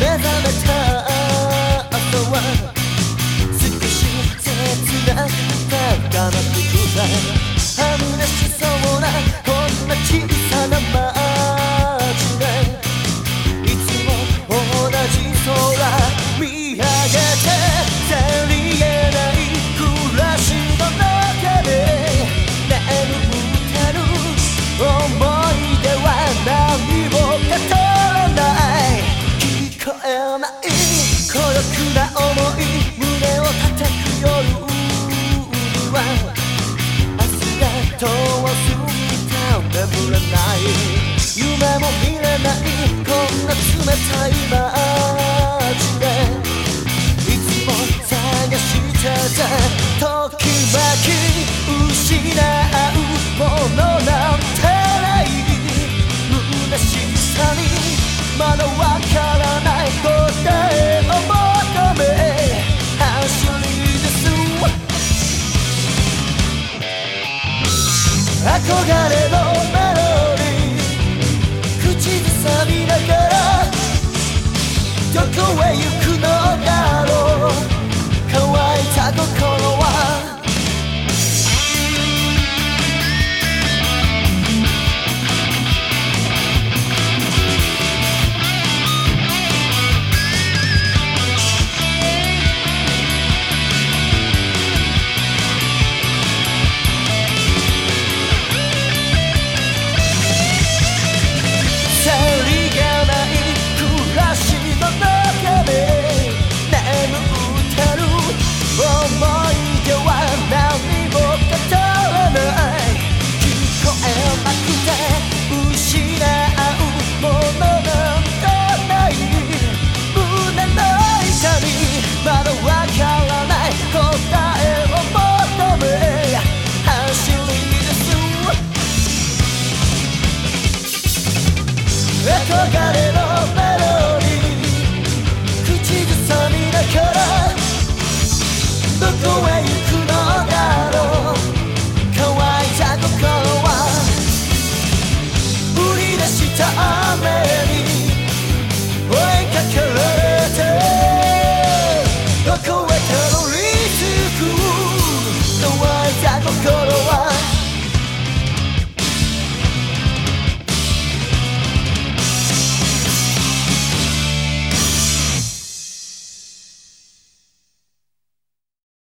Desde まだわからない答えを求め走り出す憧れの憧れの